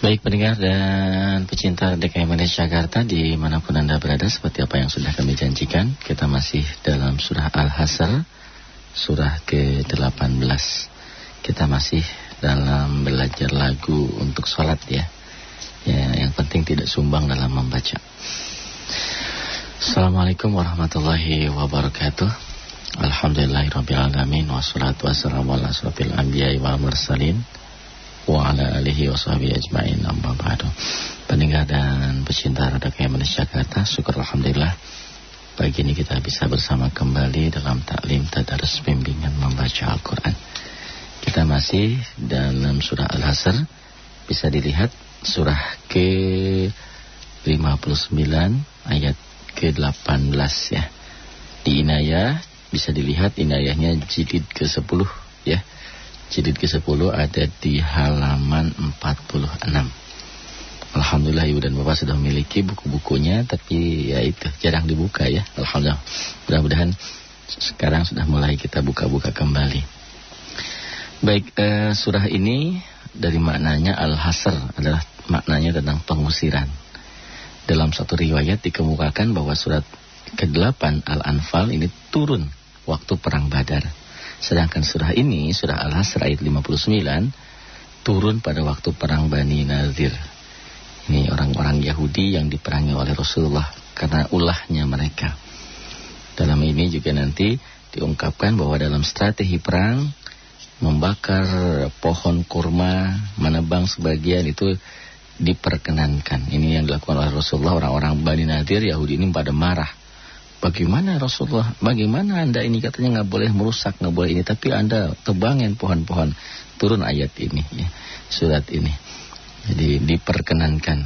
Baik pendengar dan pecinta DKM Malaysia Jakarta di mana pun Anda berada seperti apa yang sudah kami janjikan kita masih dalam surah Al-Hasr surah ke-18 kita masih dalam belajar lagu untuk sholat ya. Ya yang penting tidak sumbang dalam membaca. Assalamualaikum warahmatullahi wabarakatuh. Alhamdulillahirrabbilalamin Wassalatu wassalamu ala asrafil anbiya wal mursalin wa ala alihi wa sahbihi ajma'in amma ba'du. Pendengar dan pecinta Radio Malaysia Jakarta, syukur alhamdulillah pagi ini kita bisa bersama kembali dalam taklim tadarus bimbingan membaca Al-Qur'an. Kita masih dalam surah Al-Hasr bisa dilihat surah ke-59 ayat ke-18 ya. Di inayah bisa dilihat inayahnya jilid ke-10 ya jilid ke-10 ada di halaman 46. Alhamdulillah ibu dan bapak sudah memiliki buku-bukunya tapi ya itu jarang dibuka ya. Alhamdulillah. Mudah-mudahan sekarang sudah mulai kita buka-buka kembali. Baik, eh, surah ini dari maknanya Al-Hasr adalah maknanya tentang pengusiran. Dalam satu riwayat dikemukakan bahwa surat ke-8 Al-Anfal ini turun waktu perang Badar. Sedangkan surah ini, surah Al-Hasr ayat 59, turun pada waktu perang Bani Nadir. Ini orang-orang Yahudi yang diperangi oleh Rasulullah karena ulahnya mereka. Dalam ini juga nanti diungkapkan bahwa dalam strategi perang, membakar pohon kurma, menebang sebagian itu diperkenankan. Ini yang dilakukan oleh Rasulullah, orang-orang Bani Nadir, Yahudi ini pada marah. Bagaimana Rasulullah? Bagaimana anda ini katanya nggak boleh merusak, nggak boleh ini, tapi anda tebangin pohon-pohon. Turun ayat ini, ya, surat ini. Jadi diperkenankan.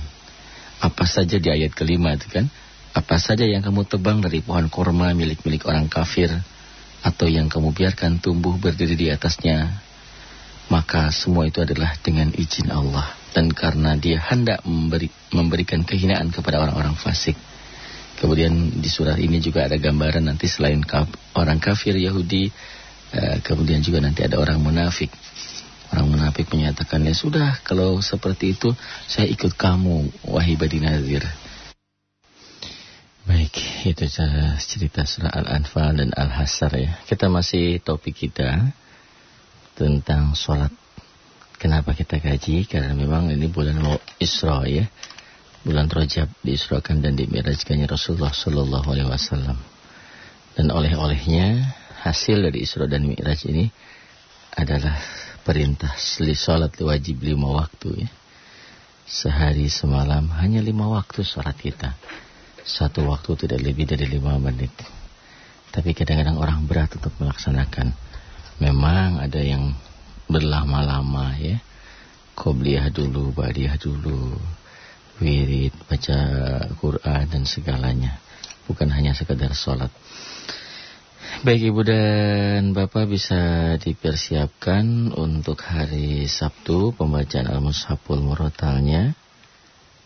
Apa saja di ayat kelima itu kan? Apa saja yang kamu tebang dari pohon korma milik-milik orang kafir atau yang kamu biarkan tumbuh berdiri di atasnya, maka semua itu adalah dengan izin Allah dan karena Dia hendak memberi, memberikan kehinaan kepada orang-orang fasik. Kemudian di surat ini juga ada gambaran nanti selain orang kafir Yahudi, uh, kemudian juga nanti ada orang munafik. Orang munafik menyatakan, ya sudah kalau seperti itu saya ikut kamu, wahai Badi Nazir. Baik, itu cerita surah Al-Anfal dan Al-Hasr ya. Kita masih topik kita tentang sholat. Kenapa kita kaji? Karena memang ini bulan Isra ya bulan Rajab diisrakan dan dimirajkannya Rasulullah Shallallahu Alaihi Wasallam. Dan oleh-olehnya hasil dari Isra dan Mi'raj ini adalah perintah salat wajib lima waktu ya. Sehari semalam hanya lima waktu sholat kita. Satu waktu tidak lebih dari lima menit. Tapi kadang-kadang orang berat untuk melaksanakan. Memang ada yang berlama-lama ya. Qobliyah dulu, Badiah dulu wirid, baca Quran dan segalanya. Bukan hanya sekedar sholat. Baik Ibu dan Bapak bisa dipersiapkan untuk hari Sabtu pembacaan Al-Mushaful Murotalnya.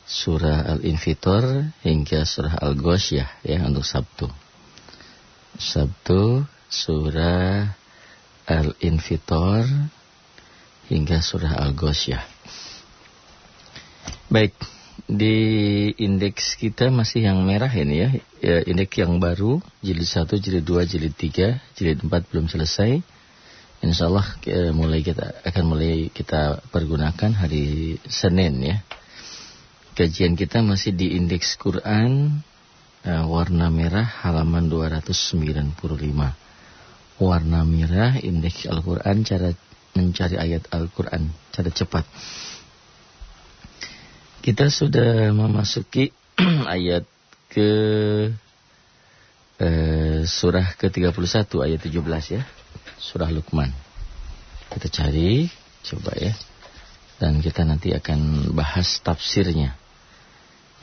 Surah Al-Infitor hingga surah Al-Ghosyah ya untuk Sabtu. Sabtu surah Al-Infitor hingga surah Al-Ghosyah. Baik, di indeks kita masih yang merah ini ya. ya indeks yang baru, jilid 1, jilid 2, jilid 3, jilid 4 belum selesai. Insya Allah eh, mulai kita akan mulai kita pergunakan hari Senin ya. Kajian kita masih di indeks Quran uh, warna merah halaman 295. Warna merah indeks Al-Quran cara mencari ayat Al-Quran cara cepat. Kita sudah memasuki ayat ke eh, surah ke-31 ayat 17 ya. Surah Luqman. Kita cari, coba ya. Dan kita nanti akan bahas tafsirnya.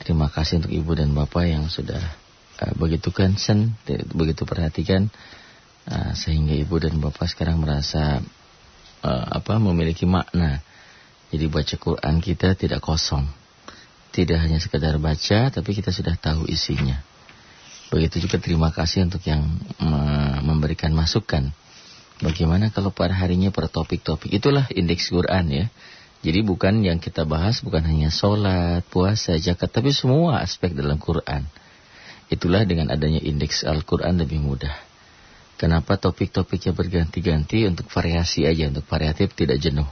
Terima kasih untuk ibu dan bapak yang sudah uh, begitu concern, begitu perhatikan uh, sehingga ibu dan bapak sekarang merasa uh, apa memiliki makna. Jadi baca Quran kita tidak kosong tidak hanya sekedar baca, tapi kita sudah tahu isinya. Begitu juga terima kasih untuk yang memberikan masukan. Bagaimana kalau pada harinya per topik-topik. Itulah indeks Quran ya. Jadi bukan yang kita bahas bukan hanya sholat, puasa, zakat, tapi semua aspek dalam Quran. Itulah dengan adanya indeks Al-Quran lebih mudah. Kenapa topik-topiknya berganti-ganti untuk variasi aja, untuk variatif tidak jenuh.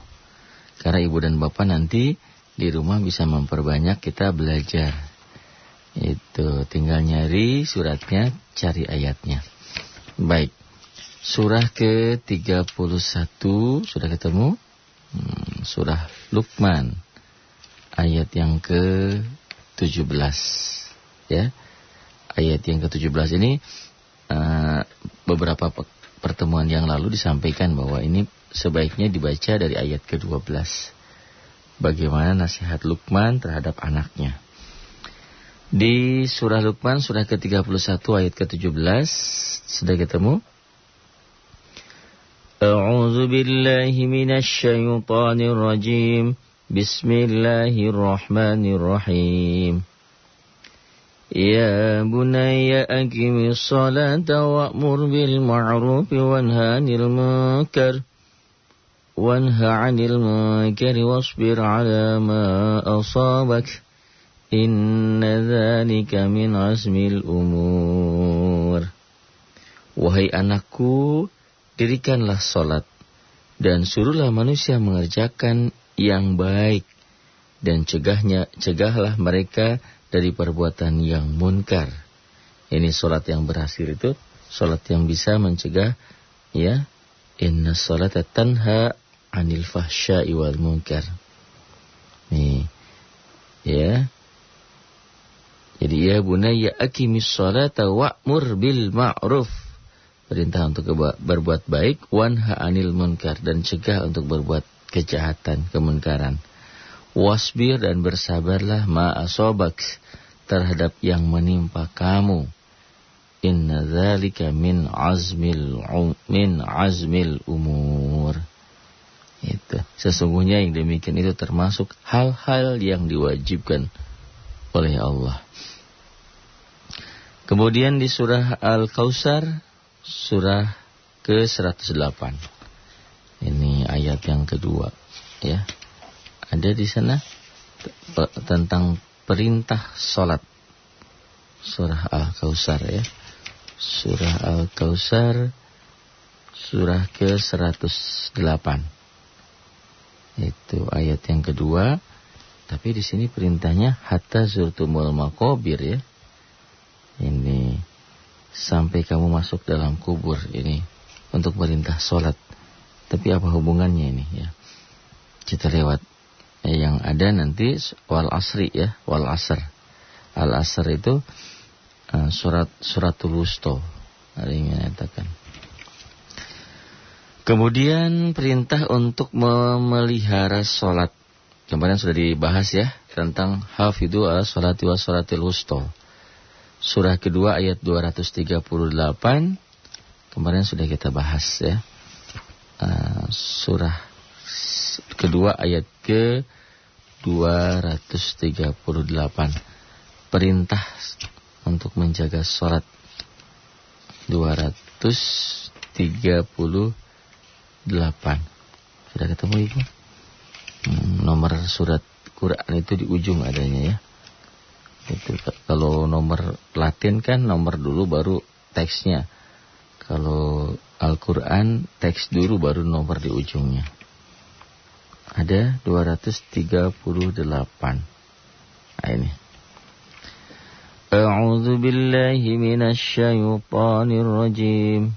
Karena ibu dan bapak nanti di rumah bisa memperbanyak kita belajar. Itu tinggal nyari suratnya, cari ayatnya. Baik. Surah ke-31 sudah ketemu? Hmm, surah Luqman ayat yang ke-17 ya. Ayat yang ke-17 ini uh, beberapa pertemuan yang lalu disampaikan bahwa ini sebaiknya dibaca dari ayat ke-12 Bagaimana nasihat Luqman terhadap anaknya. Di surah Luqman surah ke-31 ayat ke-17 sudah ketemu? أعوذ بالله من الشيطان الرجيم بسم الله الرحمن الرحيم يا بني أقم الصلاة وأمر بالمعروف وانهى عن المنكر وانهى عن المنكر واصبر على ما أصابك إن ذلك من عزم الأمور Wahai anakku, dirikanlah solat dan suruhlah manusia mengerjakan yang baik dan cegahnya cegahlah mereka dari perbuatan yang munkar. Ini solat yang berhasil itu solat yang bisa mencegah ya inna salata tanha anil fahsya'i wal munkar. Nih. Ya. Jadi ya bunayya aqimis salata wa'mur bil ma'ruf perintah untuk berbuat baik, wanha anil munkar dan cegah untuk berbuat kejahatan, kemunkaran. Wasbir dan bersabarlah ma'asobak terhadap yang menimpa kamu. Inna dzalika min azmil min azmil umur. Itu. Sesungguhnya yang demikian itu termasuk hal-hal yang diwajibkan oleh Allah. Kemudian di surah Al-Kausar surah ke-108. Ini ayat yang kedua, ya. Ada di sana tentang perintah salat. Surah Al-Kausar ya. Surah Al-Kausar surah ke-108. Itu ayat yang kedua. Tapi di sini perintahnya hatta zurtumul maqabir ya. Ini sampai kamu masuk dalam kubur ini untuk perintah sholat. Tapi apa hubungannya ini ya? Kita lewat yang ada nanti wal asri ya, wal asr. Al asr itu uh, surat suratul wusto. Ada yang menyatakan. Kemudian perintah untuk memelihara sholat. Kemarin sudah dibahas ya tentang hafidhu al sholati wa sholatil wusto surah kedua ayat 238 kemarin sudah kita bahas ya. Uh, surah kedua ayat ke 238 perintah untuk menjaga sholat 238 sudah ketemu ibu hmm, nomor surat Quran itu di ujung adanya ya itu kalau nomor Latin kan nomor dulu baru teksnya. Kalau Al-Qur'an teks dulu baru nomor di ujungnya. Ada 238. Nah ini. A'udzu billahi minasy syaithanir rajim.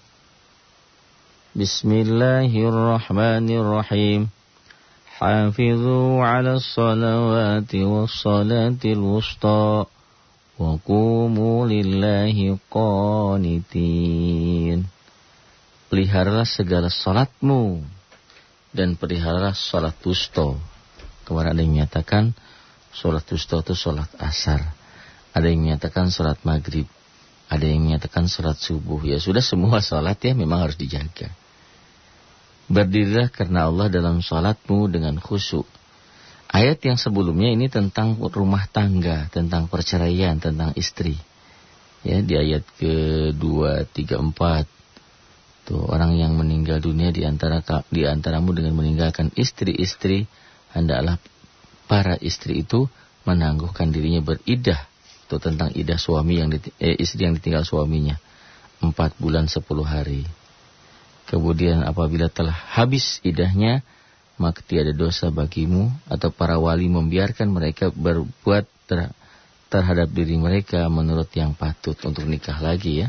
Bismillahirrahmanirrahim. Hafizu ala salawati wa salatil wusta. Wa kumu lillahi qanitin. Peliharalah segala salatmu dan peliharalah salat wusta. Kemarin ada yang menyatakan salat wusta itu salat asar. Ada yang menyatakan salat maghrib ada yang menyatakan salat subuh ya sudah semua salat ya memang harus dijaga Berdirilah karena Allah dalam salatmu dengan khusyuk. Ayat yang sebelumnya ini tentang rumah tangga, tentang perceraian, tentang istri. Ya, di ayat ke-2, 3, 4. Tuh, orang yang meninggal dunia di antara di antaramu dengan meninggalkan istri-istri hendaklah para istri itu menangguhkan dirinya beridah itu tentang idah suami yang eh, istri yang ditinggal suaminya empat bulan sepuluh hari. Kemudian apabila telah habis idahnya, maka tiada dosa bagimu atau para wali membiarkan mereka berbuat ter terhadap diri mereka menurut yang patut untuk nikah lagi ya.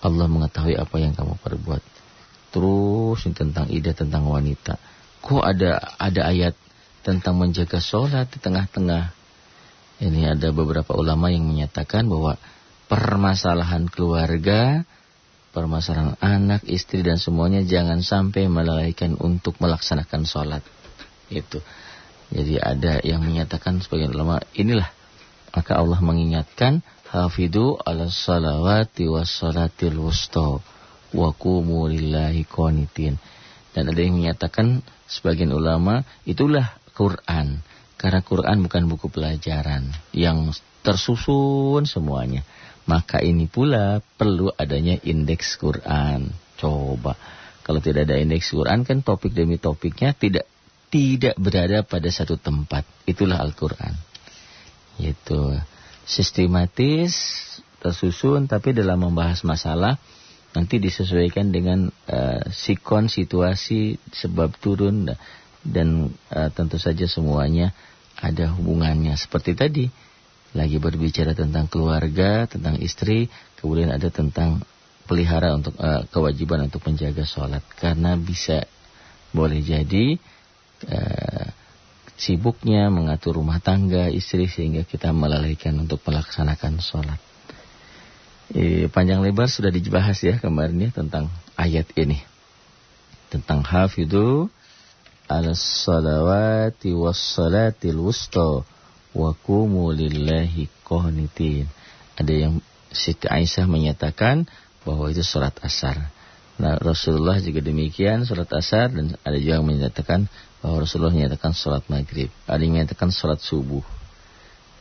Allah mengetahui apa yang kamu perbuat. Terus tentang idah tentang wanita. Kok ada ada ayat tentang menjaga sholat di tengah-tengah? Ini ada beberapa ulama yang menyatakan bahwa permasalahan keluarga permasalahan anak, istri dan semuanya jangan sampai melalaikan untuk melaksanakan sholat. Itu. Jadi ada yang menyatakan sebagian ulama inilah maka Allah mengingatkan hafidu ala salawati was salatil wusta wa qumu lillahi qanitin. Dan ada yang menyatakan sebagian ulama itulah Quran. Karena Quran bukan buku pelajaran yang tersusun semuanya. Maka ini pula perlu adanya indeks Quran. Coba. Kalau tidak ada indeks Quran kan topik demi topiknya tidak tidak berada pada satu tempat. Itulah Al-Quran. Itu sistematis, tersusun, tapi dalam membahas masalah nanti disesuaikan dengan uh, sikon, situasi, sebab turun, dan uh, tentu saja semuanya ada hubungannya. Seperti tadi, lagi berbicara tentang keluarga, tentang istri, kemudian ada tentang pelihara untuk uh, kewajiban untuk menjaga sholat. Karena bisa boleh jadi uh, sibuknya mengatur rumah tangga istri sehingga kita melalaikan untuk melaksanakan sholat. E, panjang lebar sudah dibahas ya kemarin ya tentang ayat ini. Tentang hafidhu ala salawati was salatil wusta wa qumu lillahi qanitin. Ada yang Siti Aisyah menyatakan bahwa itu surat asar. Nah, Rasulullah juga demikian surat asar dan ada juga yang menyatakan bahwa Rasulullah menyatakan surat maghrib. Ada yang menyatakan surat subuh.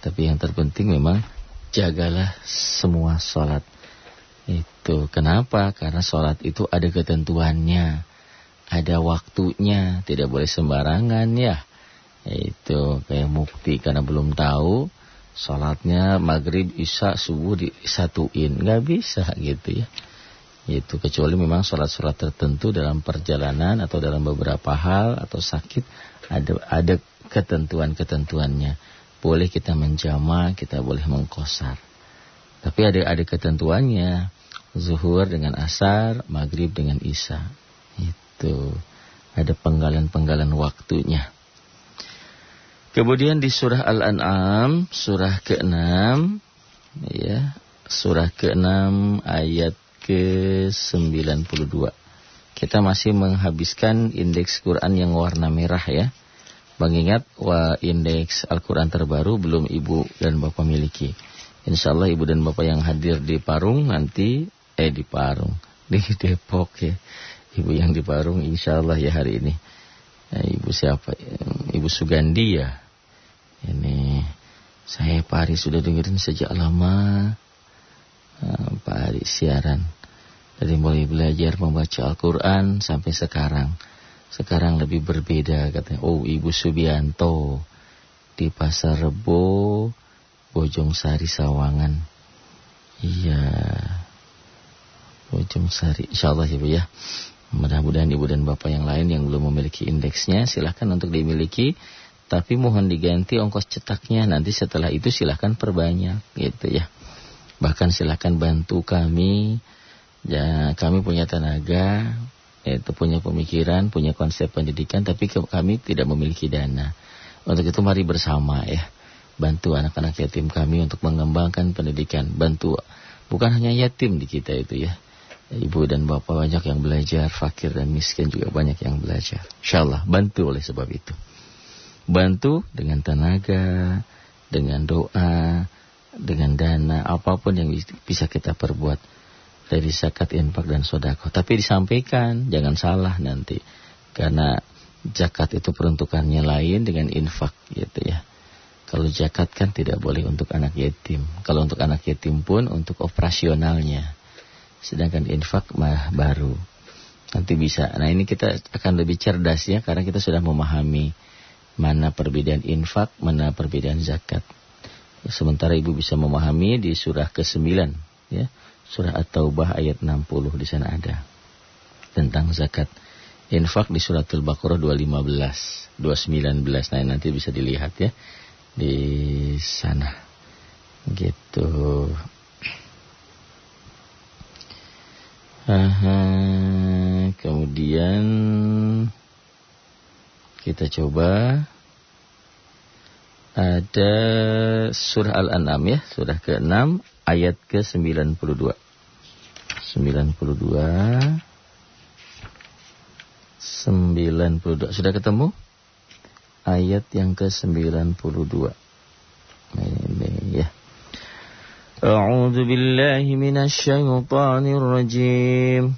Tapi yang terpenting memang jagalah semua sholat. Itu kenapa? Karena sholat itu ada ketentuannya, ada waktunya, tidak boleh sembarangan ya. Itu kayak mukti karena belum tahu sholatnya maghrib, isya, subuh disatuin. Nggak bisa gitu ya. Itu kecuali memang sholat-sholat tertentu dalam perjalanan atau dalam beberapa hal atau sakit ada ada ketentuan-ketentuannya. Boleh kita menjama, kita boleh mengkosar. Tapi ada ada ketentuannya. Zuhur dengan asar, maghrib dengan isya. Itu ada penggalan-penggalan waktunya. Kemudian di surah Al-An'am, surah ke-6 ya, surah ke-6 ayat ke-92. Kita masih menghabiskan indeks Quran yang warna merah ya. Mengingat wa indeks Al-Quran terbaru belum ibu dan bapak miliki. Insya Allah ibu dan bapak yang hadir di Parung nanti, eh di Parung, di Depok ya. Ibu yang di Parung insya Allah ya hari ini. Nah, ibu siapa? Ibu Sugandi ya. Ini saya Pak Ari sudah dengerin sejak lama. Nah, Pak Ari siaran. Dari mulai belajar membaca Al-Quran sampai sekarang. Sekarang lebih berbeda katanya. Oh Ibu Subianto di Pasar Rebo, Bojong Sari Sawangan. Iya. Bojong Sari. Insya Allah Ibu ya. Mudah-mudahan ibu dan bapak yang lain yang belum memiliki indeksnya silahkan untuk dimiliki. Tapi mohon diganti ongkos cetaknya. Nanti setelah itu silahkan perbanyak gitu ya. Bahkan silahkan bantu kami. Ya, kami punya tenaga, itu punya pemikiran, punya konsep pendidikan, tapi kami tidak memiliki dana. Untuk itu mari bersama ya. Bantu anak-anak yatim kami untuk mengembangkan pendidikan. Bantu bukan hanya yatim di kita itu ya ibu dan bapak banyak yang belajar, fakir dan miskin juga banyak yang belajar. Insyaallah bantu oleh sebab itu. Bantu dengan tenaga, dengan doa, dengan dana, apa pun yang bisa kita perbuat dari zakat, infak dan sodako. Tapi disampaikan, jangan salah nanti, karena zakat itu peruntukannya lain dengan infak, gitu ya. Kalau zakat kan tidak boleh untuk anak yatim. Kalau untuk anak yatim pun untuk operasionalnya sedangkan infak mah baru. Nanti bisa. Nah ini kita akan lebih cerdas ya karena kita sudah memahami Mana perbedaan infak, mana perbedaan zakat. Sementara ibu bisa memahami di surah ke-9 ya. Surah At-Taubah ayat 60 di sana ada tentang zakat. Infak di surat Al-Baqarah 215, 219. Nah, nanti bisa dilihat ya di sana. Gitu. Aha, kemudian kita coba ada surah Al-An'am ya, surah ke-6 ayat ke-92. 92 92 sudah ketemu? Ayat yang ke-92. Ini ya. A'udzu billahi minasy syaithanir rajim.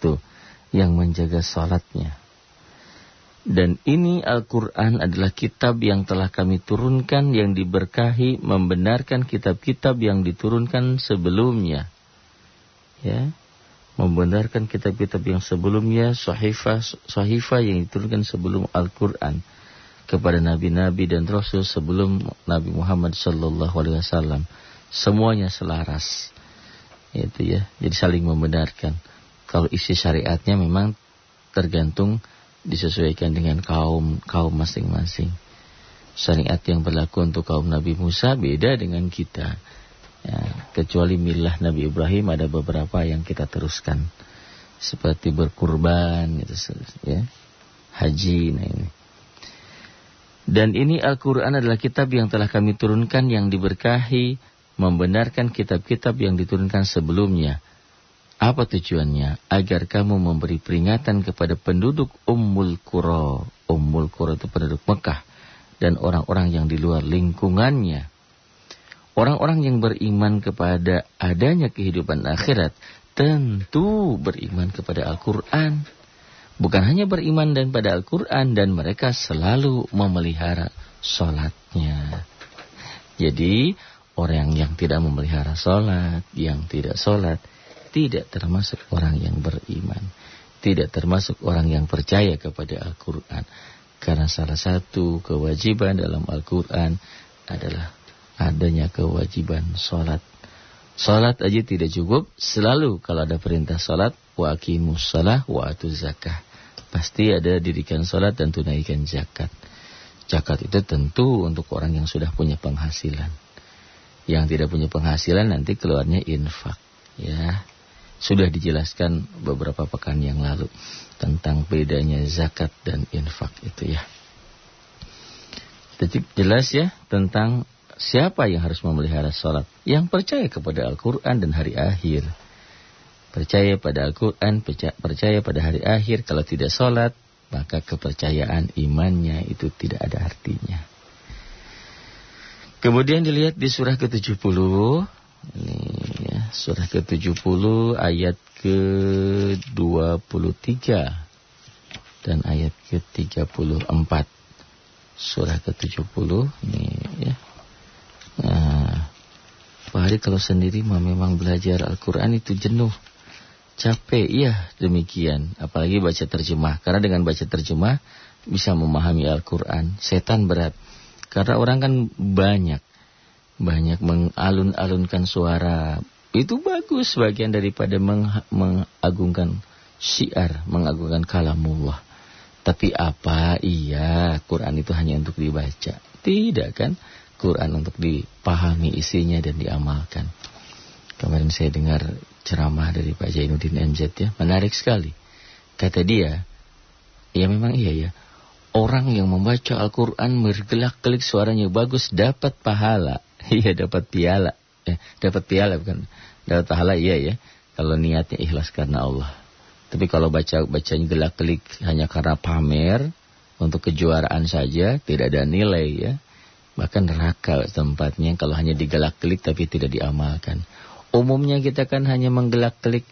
Tuh, yang menjaga salatnya. Dan ini Al-Quran adalah kitab yang telah kami turunkan yang diberkahi membenarkan kitab-kitab yang diturunkan sebelumnya. Ya, membenarkan kitab-kitab yang sebelumnya, sahifah yang diturunkan sebelum Al-Quran kepada nabi-nabi dan rasul sebelum Nabi Muhammad sallallahu alaihi wasallam. Semuanya selaras. Itu ya. Jadi saling membenarkan. Kalau isi syariatnya memang tergantung disesuaikan dengan kaum kaum masing-masing. Syariat yang berlaku untuk kaum Nabi Musa beda dengan kita. Ya, kecuali milah Nabi Ibrahim ada beberapa yang kita teruskan. Seperti berkurban gitu ya. Haji nah ini. Dan ini Al-Quran adalah kitab yang telah kami turunkan yang diberkahi membenarkan kitab-kitab yang diturunkan sebelumnya apa tujuannya? Agar kamu memberi peringatan kepada penduduk Ummul Qura. Ummul Qura itu penduduk Mekah. Dan orang-orang yang di luar lingkungannya. Orang-orang yang beriman kepada adanya kehidupan akhirat. Tentu beriman kepada Al-Quran. Bukan hanya beriman dan pada Al-Quran. Dan mereka selalu memelihara sholatnya. Jadi orang yang tidak memelihara sholat. Yang tidak sholat tidak termasuk orang yang beriman. Tidak termasuk orang yang percaya kepada Al-Quran. Karena salah satu kewajiban dalam Al-Quran adalah adanya kewajiban sholat. Sholat aja tidak cukup. Selalu kalau ada perintah sholat, wa akimus salah wa atu zakah. Pasti ada didikan sholat dan tunaikan zakat. Zakat itu tentu untuk orang yang sudah punya penghasilan. Yang tidak punya penghasilan nanti keluarnya infak. Ya, sudah dijelaskan beberapa pekan yang lalu tentang bedanya zakat dan infak itu ya. Jadi jelas ya tentang siapa yang harus memelihara sholat. Yang percaya kepada Al-Quran dan hari akhir. Percaya pada Al-Quran, percaya pada hari akhir. Kalau tidak sholat, maka kepercayaan imannya itu tidak ada artinya. Kemudian dilihat di surah ke-70. Ini surah ke-70 ayat ke-23 dan ayat ke-34. Surah ke-70 ini ya. Nah, Hari kalau sendiri mah memang belajar Al-Qur'an itu jenuh. Capek ya demikian, apalagi baca terjemah. Karena dengan baca terjemah bisa memahami Al-Qur'an. Setan berat. Karena orang kan banyak banyak mengalun-alunkan suara itu bagus bagian daripada meng mengagungkan syiar, mengagungkan kalamullah. Tapi apa? Iya, Quran itu hanya untuk dibaca. Tidak kan? Quran untuk dipahami isinya dan diamalkan. Kemarin saya dengar ceramah dari Pak Jainuddin MZ ya, menarik sekali. Kata dia, ya memang iya ya, orang yang membaca Al-Quran bergelak-gelik suaranya bagus dapat pahala. Iya dapat piala eh, dapat piala bukan dapat pahala iya ya kalau niatnya ikhlas karena Allah Tapi kalau baca bacanya gelak-gelik hanya karena pamer untuk kejuaraan saja tidak ada nilai ya. Bahkan neraka tempatnya kalau hanya digelak-gelik tapi tidak diamalkan. Umumnya kita kan hanya menggelak-gelik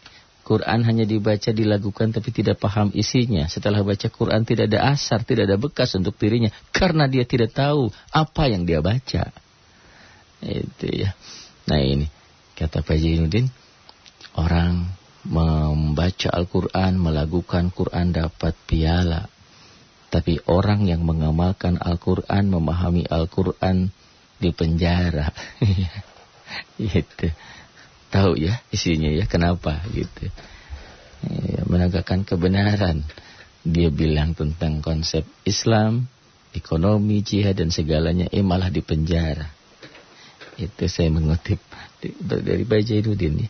Quran hanya dibaca, dilakukan tapi tidak paham isinya. Setelah baca Quran tidak ada asar, tidak ada bekas untuk dirinya. Karena dia tidak tahu apa yang dia baca. Itu ya. Nah ini, kata Pak Jainuddin, orang membaca Al-Quran, melakukan Quran dapat piala. Tapi orang yang mengamalkan Al-Quran, memahami Al-Quran di penjara. gitu. Tahu ya isinya ya, kenapa gitu. Ya, menegakkan kebenaran. Dia bilang tentang konsep Islam, ekonomi, jihad dan segalanya, eh malah di penjara. Itu saya mengutip dari Bajainuddin ya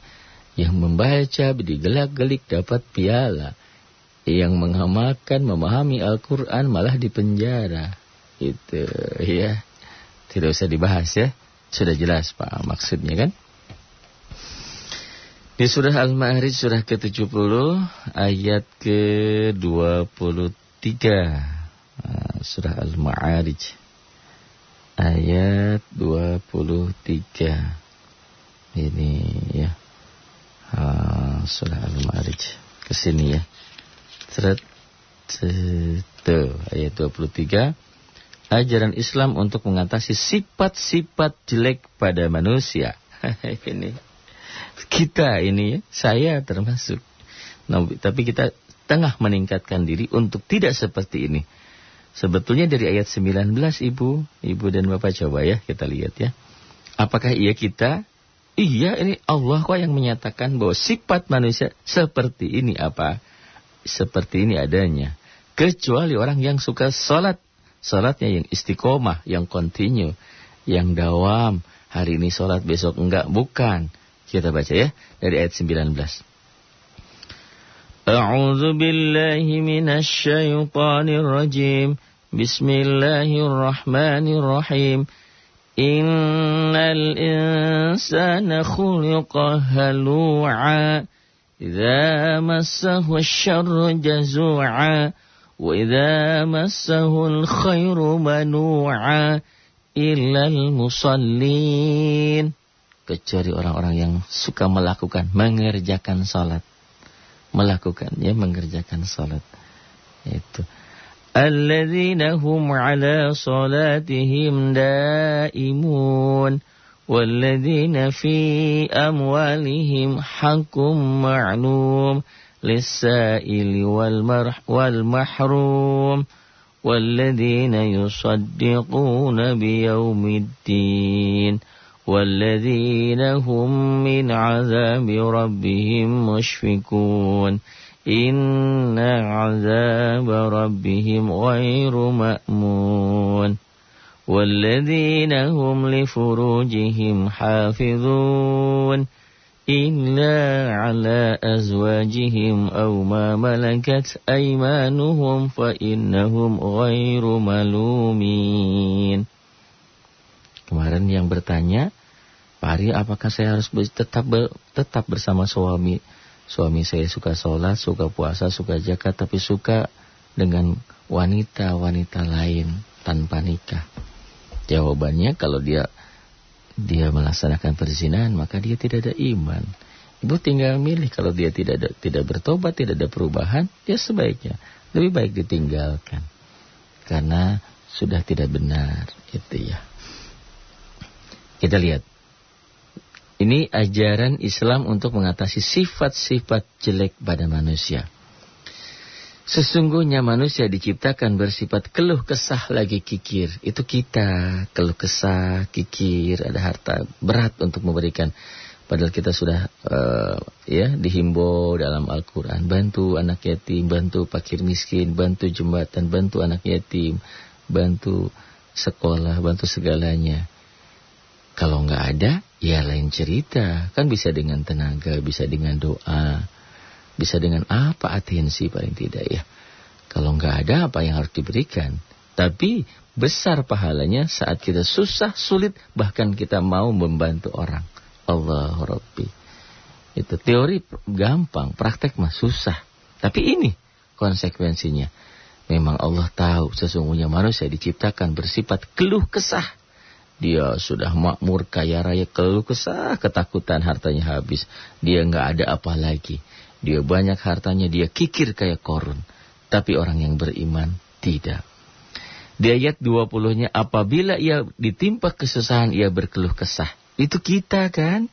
yang membaca, digelak-gelik dapat piala. Yang mengamalkan, memahami Al-Quran malah dipenjara. Itu ya. Tidak usah dibahas ya. Sudah jelas Pak maksudnya kan. Di surah Al-Ma'arij surah ke-70 ayat ke-23. Nah, surah Al-Ma'arij ayat 23. Ini ya. Ah, surah Al-Ma'arij. Ke sini ya. Tuh ayat 23. Ajaran Islam untuk mengatasi sifat-sifat jelek pada manusia. ini kita ini ya, saya termasuk. Nah, tapi kita tengah meningkatkan diri untuk tidak seperti ini. Sebetulnya dari ayat 19 Ibu, Ibu dan Bapak coba ya kita lihat ya. Apakah iya kita Iya, ini Allah kok yang menyatakan bahwa sifat manusia seperti ini apa? Seperti ini adanya. Kecuali orang yang suka sholat. Sholatnya yang istiqomah, yang kontinu, yang dawam. Hari ini sholat, besok enggak. Bukan. Kita baca ya, dari ayat 19. أعوذ بالله من الشيطان الرجيم. بسم الله الرحمن الرحيم. إن الإنسان خلق هلوعا. إذا مسه الشر جزوعا. وإذا مسه الخير منوعا. إلا المصلين. Kecuali orang-orang yang suka melakukan, mengerjakan sholat. Melakukannya mengerjakan salat. Itu. الذين هم على صلاتهم دائمون والذين في أموالهم حق معلوم للسائل والمحروم والذين يصدقون بيوم الدين والذين هم من عذاب ربهم مشفقون. إن عذاب ربهم غير مأمون. والذين هم لفروجهم حافظون. إلا على أزواجهم أو ما ملكت أيمانهم فإنهم غير ملومين. Kemarin yang bertanya, Pak Ari apakah saya harus tetap tetap bersama suami Suami saya suka sholat, suka puasa, suka zakat, tapi suka dengan wanita-wanita lain tanpa nikah. Jawabannya kalau dia dia melaksanakan perzinahan maka dia tidak ada iman. Ibu tinggal milih kalau dia tidak ada, tidak bertobat, tidak ada perubahan, dia sebaiknya lebih baik ditinggalkan. Karena sudah tidak benar itu ya. Kita lihat ini ajaran Islam untuk mengatasi sifat-sifat jelek pada manusia. Sesungguhnya manusia diciptakan bersifat keluh kesah lagi kikir. Itu kita, keluh kesah, kikir, ada harta berat untuk memberikan. Padahal kita sudah uh, ya dihimbau dalam Al-Quran. Bantu anak yatim, bantu fakir miskin, bantu jembatan, bantu anak yatim, bantu sekolah, bantu segalanya. Kalau nggak ada, ya lain cerita. Kan bisa dengan tenaga, bisa dengan doa, bisa dengan apa atensi paling tidak ya. Kalau nggak ada apa yang harus diberikan. Tapi besar pahalanya saat kita susah, sulit, bahkan kita mau membantu orang. Allah Rabbi. Itu teori gampang, praktek mah susah. Tapi ini konsekuensinya. Memang Allah tahu sesungguhnya manusia diciptakan bersifat keluh kesah. Dia sudah makmur, kaya raya, keluh kesah, ketakutan hartanya habis. Dia nggak ada apa lagi. Dia banyak hartanya, dia kikir kayak korun. Tapi orang yang beriman tidak. Di ayat 20-nya, apabila ia ditimpa kesusahan, ia berkeluh kesah. Itu kita kan?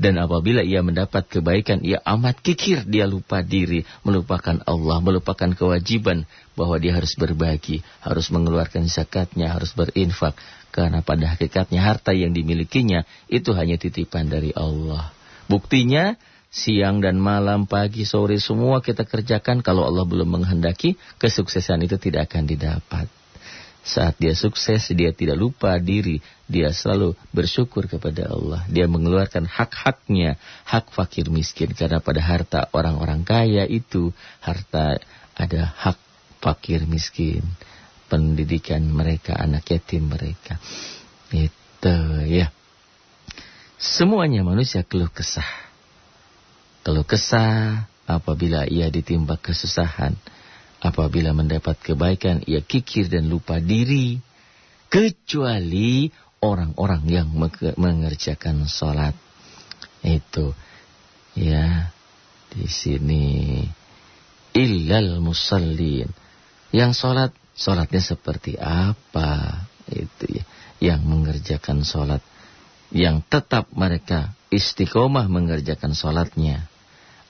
Dan apabila ia mendapat kebaikan, ia amat kikir, dia lupa diri, melupakan Allah, melupakan kewajiban bahwa dia harus berbagi, harus mengeluarkan zakatnya, harus berinfak. Karena pada hakikatnya harta yang dimilikinya itu hanya titipan dari Allah. Buktinya, siang dan malam, pagi, sore, semua kita kerjakan. Kalau Allah belum menghendaki, kesuksesan itu tidak akan didapat. Saat dia sukses, dia tidak lupa diri. Dia selalu bersyukur kepada Allah. Dia mengeluarkan hak-haknya, hak fakir miskin. Karena pada harta orang-orang kaya itu, harta ada hak fakir miskin. Pendidikan mereka, anak yatim mereka. Itu ya. Semuanya manusia keluh kesah. Keluh kesah apabila ia ditimpa kesusahan Apabila mendapat kebaikan, ia kikir dan lupa diri. Kecuali orang-orang yang mengerjakan sholat. Itu. Ya. Di sini. Illal musallin. Yang sholat, sholatnya seperti apa? Itu ya. Yang mengerjakan sholat. Yang tetap mereka istiqomah mengerjakan sholatnya.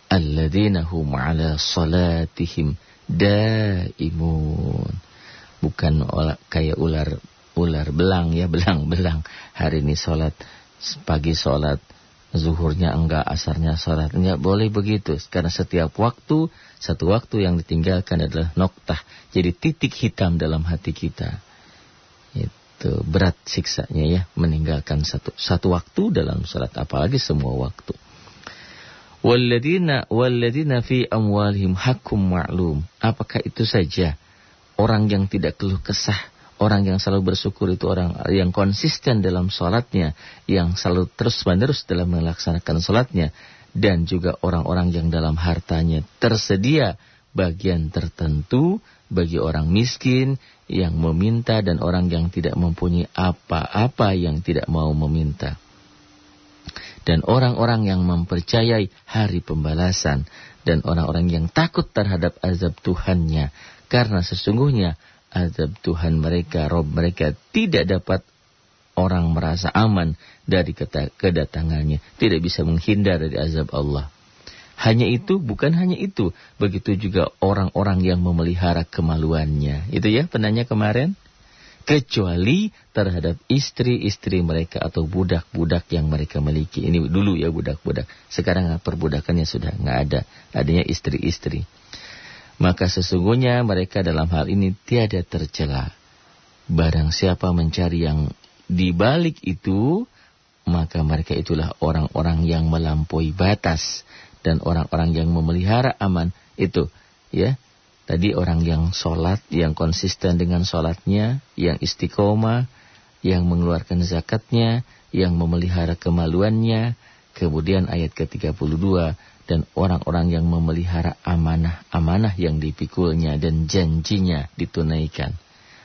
Alladzina hum ala salatihim daimun. Bukan kayak ular ular belang ya, belang-belang. Hari ini sholat, pagi sholat, zuhurnya enggak, asarnya sholat. Enggak boleh begitu. Karena setiap waktu, satu waktu yang ditinggalkan adalah noktah. Jadi titik hitam dalam hati kita. Itu berat siksanya ya, meninggalkan satu, satu waktu dalam sholat. Apalagi semua waktu. Walladina walladina fi amwalihim hakum ma'lum. Apakah itu saja orang yang tidak keluh kesah, orang yang selalu bersyukur itu orang yang konsisten dalam sholatnya, yang selalu terus-menerus dalam melaksanakan sholatnya, dan juga orang-orang yang dalam hartanya tersedia bagian tertentu bagi orang miskin yang meminta dan orang yang tidak mempunyai apa-apa yang tidak mau meminta. Dan orang-orang yang mempercayai hari pembalasan dan orang-orang yang takut terhadap azab Tuhannya karena sesungguhnya azab Tuhan mereka Rob mereka tidak dapat orang merasa aman dari kedatangannya tidak bisa menghindar dari azab Allah hanya itu, bukan hanya itu. Begitu juga orang-orang yang memelihara kemaluannya. Itu ya penanya kemarin kecuali terhadap istri-istri mereka atau budak-budak yang mereka miliki. Ini dulu ya budak-budak. Sekarang perbudakannya sudah nggak ada. Adanya istri-istri. Maka sesungguhnya mereka dalam hal ini tiada tercela. Barang siapa mencari yang di balik itu, maka mereka itulah orang-orang yang melampaui batas dan orang-orang yang memelihara aman itu, ya. Tadi orang yang sholat, yang konsisten dengan sholatnya, yang istiqomah, yang mengeluarkan zakatnya, yang memelihara kemaluannya. Kemudian ayat ke-32, dan orang-orang yang memelihara amanah-amanah yang dipikulnya dan janjinya ditunaikan.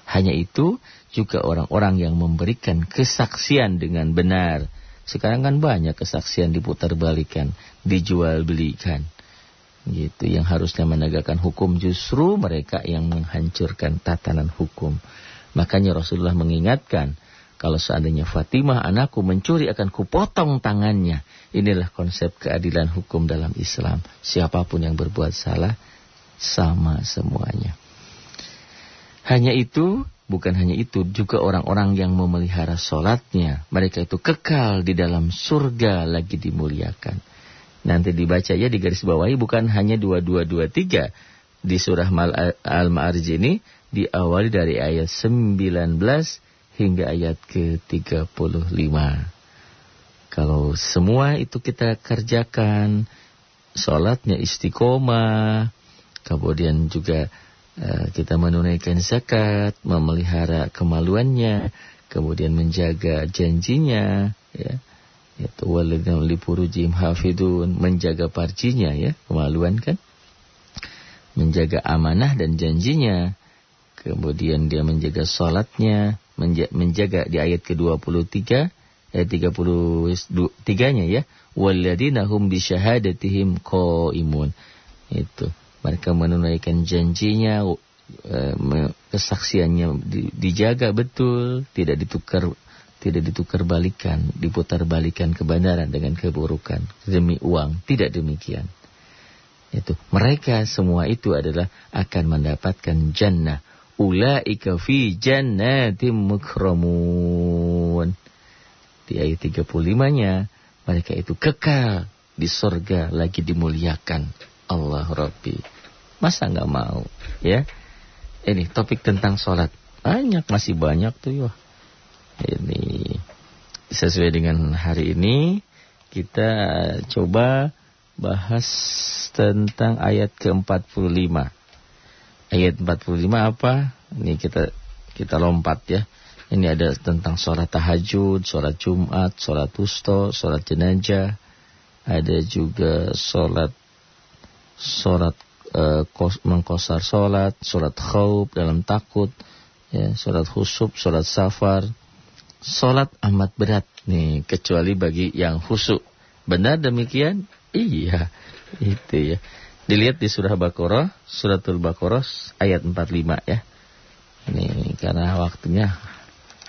Hanya itu juga orang-orang yang memberikan kesaksian dengan benar. Sekarang kan banyak kesaksian diputar balikan, dijual belikan gitu yang harusnya menegakkan hukum justru mereka yang menghancurkan tatanan hukum makanya Rasulullah mengingatkan kalau seandainya Fatimah anakku mencuri akan kupotong tangannya inilah konsep keadilan hukum dalam Islam. Siapa pun yang berbuat salah sama semuanya. Hanya itu bukan hanya itu juga orang-orang yang memelihara solatnya mereka itu kekal di dalam surga lagi dimuliakan. Nanti dibaca ya di garis bawahi bukan hanya 2223 di surah Al-Ma'arij ini diawali dari ayat 19 hingga ayat ke-35. Kalau semua itu kita kerjakan, sholatnya istiqomah, kemudian juga uh, kita menunaikan zakat, memelihara kemaluannya, kemudian menjaga janjinya, ya yaitu waladzina li furujihim hafidun menjaga parcinya ya kemaluan kan menjaga amanah dan janjinya. Kemudian dia menjaga sholatnya, menjaga di ayat ke-23, ayat 33-nya ya. Walladzina hum bisyahadatihim qaimun. Itu. Mereka menunaikan janjinya, eh, kesaksiannya dijaga betul, tidak ditukar tidak ditukar balikan, diputar balikan kebenaran dengan keburukan demi uang, tidak demikian. Itu mereka semua itu adalah akan mendapatkan jannah. Ulaika fi jannatim mukramun. Di ayat 35-nya mereka itu kekal di surga lagi dimuliakan Allah Rabbi. Masa nggak mau, ya? Ini topik tentang sholat. Banyak, masih banyak tuh ya. Ini sesuai dengan hari ini kita coba bahas tentang ayat ke-45. Ayat 45 apa? Ini kita kita lompat ya. Ini ada tentang sholat tahajud, sholat Jumat, sholat usto, sholat jenajah. Ada juga sholat sholat uh, kos, mengkosar sholat, sholat khawb dalam takut, ya, sholat khusub, sholat safar, Sholat amat berat nih, kecuali bagi yang khusyuk. Benar demikian? Iya, itu ya. Dilihat di surah Baqarah, suratul Baqarah ayat 45 ya. Ini karena waktunya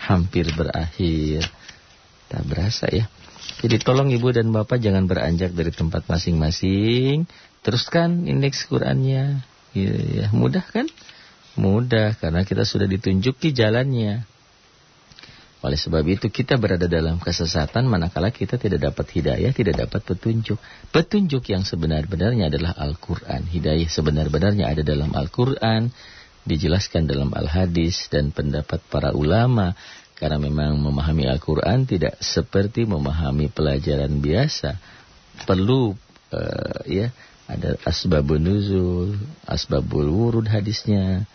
hampir berakhir. Tak berasa ya. Jadi tolong ibu dan bapak jangan beranjak dari tempat masing-masing. Teruskan indeks Qurannya. Ya, ya, mudah kan? Mudah karena kita sudah ditunjuki jalannya. Oleh sebab itu kita berada dalam kesesatan manakala kita tidak dapat hidayah, tidak dapat petunjuk. Petunjuk yang sebenar-benarnya adalah Al-Quran. Hidayah sebenar-benarnya ada dalam Al-Quran, dijelaskan dalam Al-Hadis dan pendapat para ulama. Karena memang memahami Al-Quran tidak seperti memahami pelajaran biasa. Perlu uh, ya ada asbabun nuzul, asbabul wurud hadisnya,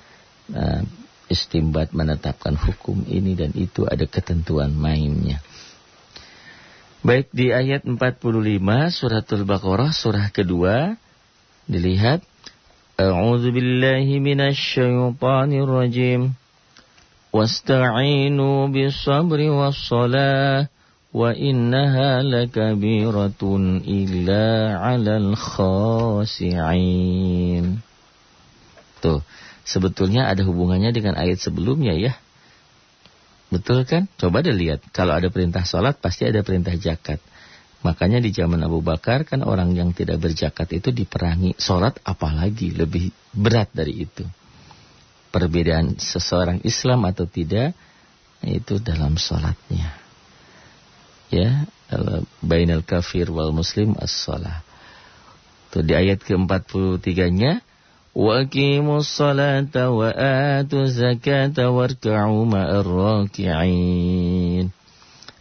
uh, istimbat menetapkan hukum ini dan itu ada ketentuan mainnya. Baik di ayat 45 suratul Baqarah surah kedua dilihat A'udzu billahi minasyaitonir rajim. Wasta'inu bis-sabri was-salah wa innaha lakabiratun illa 'alal khasi'in. Tuh, sebetulnya ada hubungannya dengan ayat sebelumnya ya. Betul kan? Coba deh lihat. Kalau ada perintah sholat pasti ada perintah zakat. Makanya di zaman Abu Bakar kan orang yang tidak berzakat itu diperangi. Sholat apalagi lebih berat dari itu. Perbedaan seseorang Islam atau tidak itu dalam sholatnya. Ya, bainal kafir wal muslim as-sholah. Tuh di ayat ke-43-nya وَأَقِيمُوا الصَّلَاةَ وَآتُوا الزَّكَاةَ وَارْكَعُوا مَعَ الرَّاكِعِينَ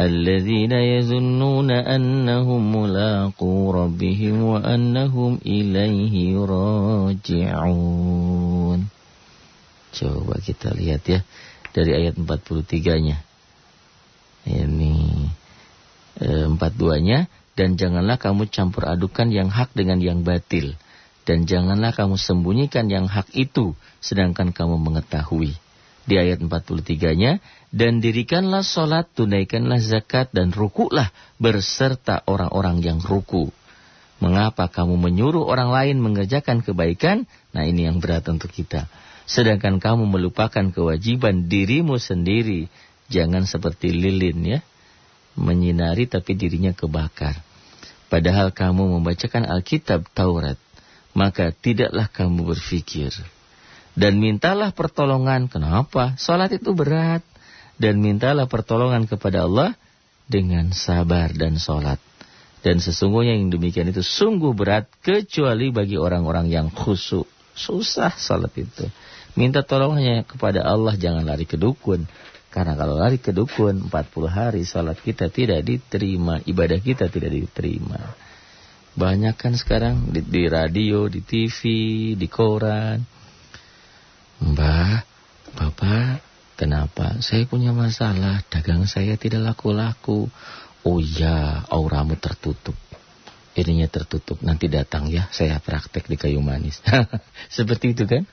الذين يظنون أنهم ملاقو ربهم وأنهم إليه راجعون Coba kita lihat ya dari ayat 43-nya. Ini eh, 42-nya dan janganlah kamu campur adukan yang hak dengan yang batil dan janganlah kamu sembunyikan yang hak itu, sedangkan kamu mengetahui. di ayat 43-nya, dan dirikanlah solat, tunaikanlah zakat, dan rukuklah berserta orang-orang yang ruku. Mengapa kamu menyuruh orang lain mengerjakan kebaikan? Nah ini yang berat untuk kita. Sedangkan kamu melupakan kewajiban dirimu sendiri. Jangan seperti lilin ya. Menyinari tapi dirinya kebakar. Padahal kamu membacakan Alkitab Taurat maka tidaklah kamu berpikir. Dan mintalah pertolongan. Kenapa? Salat itu berat. Dan mintalah pertolongan kepada Allah dengan sabar dan salat. Dan sesungguhnya yang demikian itu sungguh berat kecuali bagi orang-orang yang khusyuk. Susah salat itu. Minta tolongnya kepada Allah jangan lari ke dukun. Karena kalau lari ke dukun 40 hari sholat kita tidak diterima, ibadah kita tidak diterima. Banyak kan sekarang di, di radio, di TV, di koran. Mbah, Bapak, kenapa? Saya punya masalah, dagang saya tidak laku-laku. Oh iya, auramu tertutup ininya tertutup. Nanti datang ya, saya praktek di kayu manis. Seperti itu kan?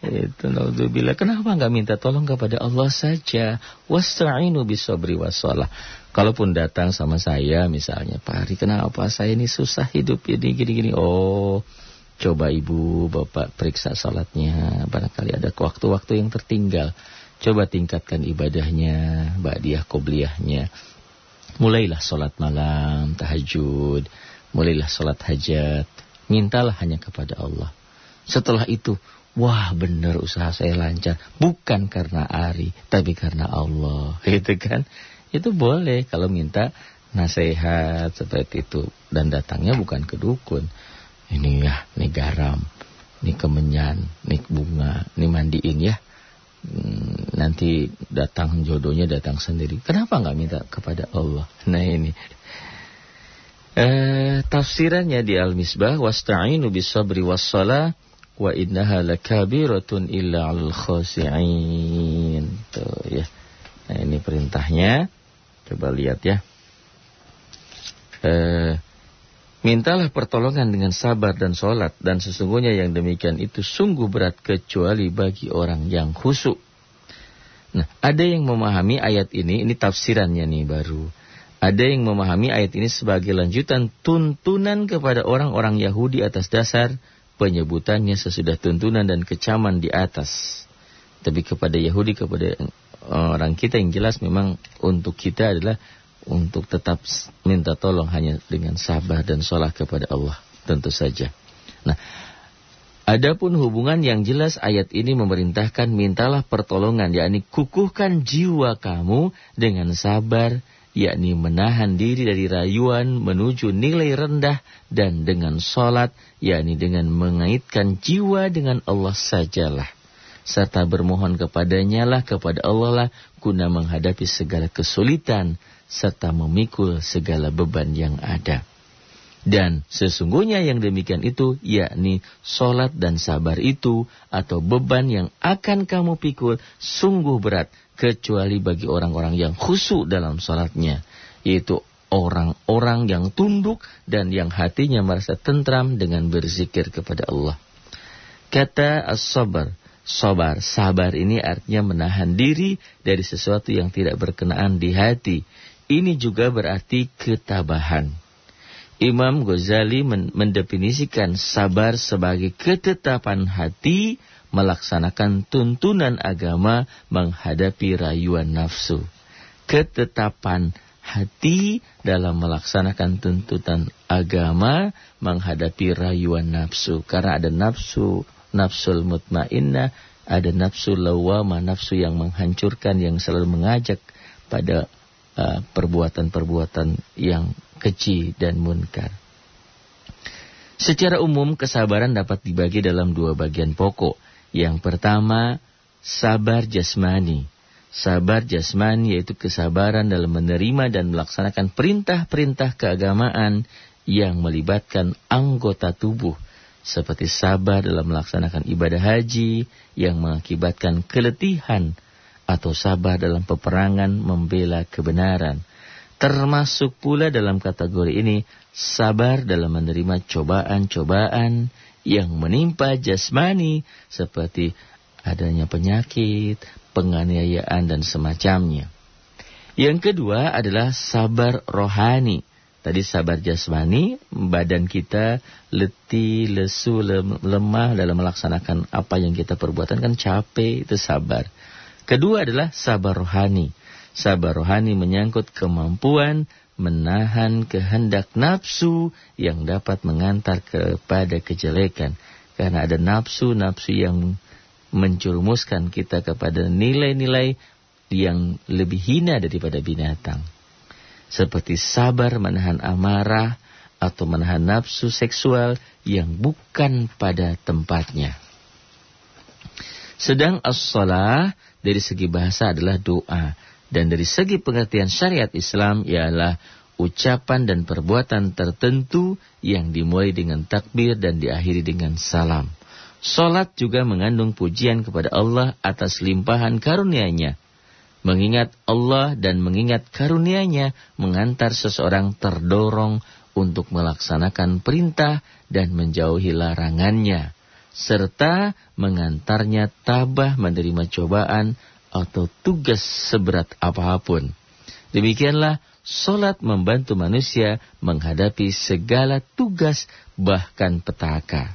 Itu naudzubillah. Kenapa nggak minta tolong kepada Allah saja? Wasta'inu bisabri wassalah. Kalaupun datang sama saya misalnya, Pak Hari, kenapa saya ini susah hidup ini gini-gini? Oh, coba ibu, bapak periksa salatnya. Barangkali ada waktu-waktu yang tertinggal. Coba tingkatkan ibadahnya, ba'diyah qobliyahnya. Mulailah salat malam, tahajud mulailah sholat hajat, mintalah hanya kepada Allah. Setelah itu, wah benar usaha saya lancar, bukan karena Ari, tapi karena Allah, gitu kan? Itu boleh kalau minta nasihat seperti itu dan datangnya bukan ke dukun. Ini ya, ini garam, ini kemenyan, ini bunga, ini mandiin ya. Hmm, nanti datang jodohnya datang sendiri. Kenapa nggak minta kepada Allah? Nah ini Eh, tafsirannya di Al-Misbah wasta'inu bis-sabri was-shalah wa innaha lakabiratun illa 'alal khasi'in. Tuh ya. Nah, ini perintahnya. Coba lihat ya. Eh, mintalah pertolongan dengan sabar dan sholat dan sesungguhnya yang demikian itu sungguh berat kecuali bagi orang yang khusyuk. Nah, ada yang memahami ayat ini, ini tafsirannya nih baru. Ada yang memahami ayat ini sebagai lanjutan tuntunan kepada orang-orang Yahudi atas dasar penyebutannya sesudah tuntunan dan kecaman di atas. Tapi kepada Yahudi, kepada orang kita yang jelas memang untuk kita adalah untuk tetap minta tolong hanya dengan sabar dan sholat kepada Allah. Tentu saja. Nah, adapun hubungan yang jelas ayat ini memerintahkan mintalah pertolongan, yakni kukuhkan jiwa kamu dengan sabar yakni menahan diri dari rayuan menuju nilai rendah dan dengan sholat, yakni dengan mengaitkan jiwa dengan Allah sajalah. Serta bermohon kepadanya lah, kepada Allah lah, guna menghadapi segala kesulitan, serta memikul segala beban yang ada. Dan sesungguhnya yang demikian itu, yakni sholat dan sabar itu, atau beban yang akan kamu pikul, sungguh berat, kecuali bagi orang-orang yang khusyuk dalam sholatnya, yaitu orang-orang yang tunduk dan yang hatinya merasa tentram dengan berzikir kepada Allah. Kata as-sabar, sabar, sabar ini artinya menahan diri dari sesuatu yang tidak berkenaan di hati. Ini juga berarti ketabahan. Imam Ghazali mendefinisikan sabar sebagai ketetapan hati melaksanakan tuntunan agama menghadapi rayuan nafsu. Ketetapan hati dalam melaksanakan tuntutan agama menghadapi rayuan nafsu. Karena ada nafsu, nafsul mutmainnah, ada nafsu lawama, nafsu yang menghancurkan, yang selalu mengajak pada perbuatan-perbuatan uh, yang keji dan munkar. Secara umum, kesabaran dapat dibagi dalam dua bagian pokok yang pertama, sabar jasmani. Sabar jasmani yaitu kesabaran dalam menerima dan melaksanakan perintah-perintah keagamaan yang melibatkan anggota tubuh. Seperti sabar dalam melaksanakan ibadah haji yang mengakibatkan keletihan. Atau sabar dalam peperangan membela kebenaran. Termasuk pula dalam kategori ini sabar dalam menerima cobaan-cobaan yang menimpa jasmani seperti adanya penyakit, penganiayaan dan semacamnya. Yang kedua adalah sabar rohani. Tadi sabar jasmani, badan kita letih, lesu, lemah dalam melaksanakan apa yang kita perbuatan kan capek, itu sabar. Kedua adalah sabar rohani. Sabar rohani menyangkut kemampuan menahan kehendak nafsu yang dapat mengantar kepada kejelekan. Karena ada nafsu-nafsu yang mencurumuskan kita kepada nilai-nilai yang lebih hina daripada binatang. Seperti sabar menahan amarah atau menahan nafsu seksual yang bukan pada tempatnya. Sedang as-salah dari segi bahasa adalah doa. Dan dari segi pengertian syariat Islam ialah ucapan dan perbuatan tertentu yang dimulai dengan takbir dan diakhiri dengan salam. Solat juga mengandung pujian kepada Allah atas limpahan karunia-Nya. Mengingat Allah dan mengingat karunia-Nya mengantar seseorang terdorong untuk melaksanakan perintah dan menjauhi larangannya. Serta mengantarnya tabah menerima cobaan atau tugas seberat apa pun. Demikianlah solat membantu manusia menghadapi segala tugas bahkan petaka.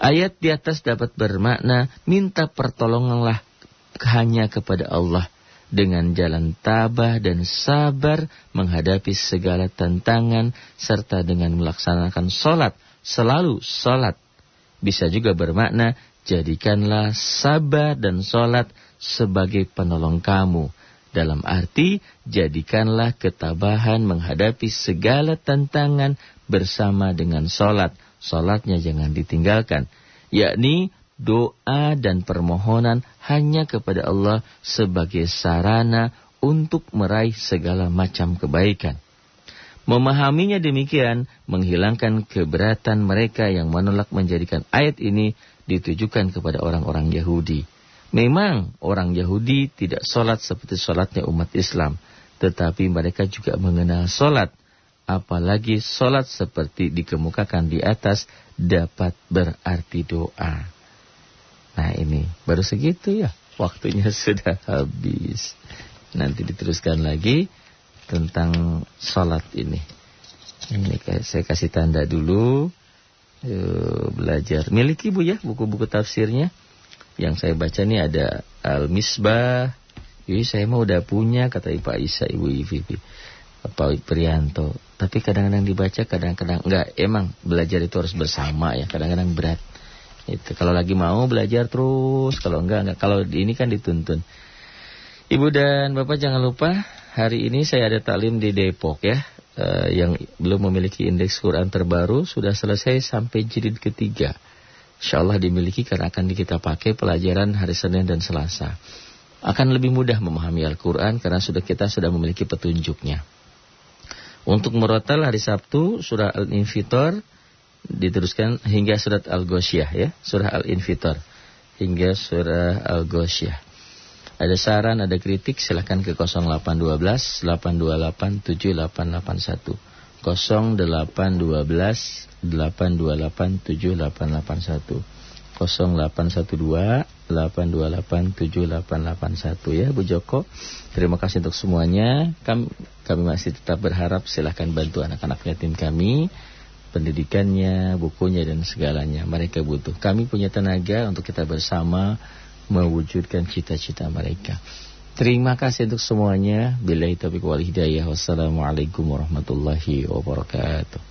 Ayat di atas dapat bermakna minta pertolonganlah hanya kepada Allah dengan jalan tabah dan sabar menghadapi segala tantangan serta dengan melaksanakan solat selalu solat bisa juga bermakna jadikanlah sabar dan solat sebagai penolong kamu dalam arti jadikanlah ketabahan menghadapi segala tantangan bersama dengan solat Salatnya jangan ditinggalkan. Yakni doa dan permohonan hanya kepada Allah sebagai sarana untuk meraih segala macam kebaikan. Memahaminya demikian menghilangkan keberatan mereka yang menolak menjadikan ayat ini ditujukan kepada orang-orang Yahudi. Memang orang Yahudi tidak sholat seperti sholatnya umat Islam. Tetapi mereka juga mengenal sholat apalagi sholat seperti dikemukakan di atas dapat berarti doa. Nah ini baru segitu ya, waktunya sudah habis. Nanti diteruskan lagi tentang sholat ini. Ini saya kasih tanda dulu. Yuk, belajar. Miliki bu ya buku-buku tafsirnya. Yang saya baca ini ada Al-Misbah. Ini saya mau udah punya kata Ibu Aisyah, Ibu Ivi. Pak Prianto. Tapi kadang-kadang dibaca, kadang-kadang enggak. Emang belajar itu harus bersama ya, kadang-kadang berat. Itu kalau lagi mau belajar terus, kalau enggak enggak. Kalau ini kan dituntun. Ibu dan Bapak jangan lupa hari ini saya ada taklim di Depok ya. Uh, yang belum memiliki indeks Quran terbaru sudah selesai sampai jilid ketiga. Insya Allah dimiliki karena akan kita pakai pelajaran hari Senin dan Selasa. Akan lebih mudah memahami Al-Quran karena sudah kita sudah memiliki petunjuknya. Untuk merotal hari Sabtu surah Al-Infitor diteruskan hingga surat Al-Ghosyah ya, surah Al-Infitor hingga surah Al-Ghosyah. Ada saran, ada kritik silahkan ke 0812 828 7881. 0812 828 7881. 0812 8287881 ya Bu Joko. Terima kasih untuk semuanya. Kami, kami masih tetap berharap silahkan bantu anak-anak yatim kami pendidikannya, bukunya dan segalanya. Mereka butuh. Kami punya tenaga untuk kita bersama mewujudkan cita-cita mereka. Terima kasih untuk semuanya. Bila taufiq wal hidayah. Wassalamualaikum warahmatullahi wabarakatuh.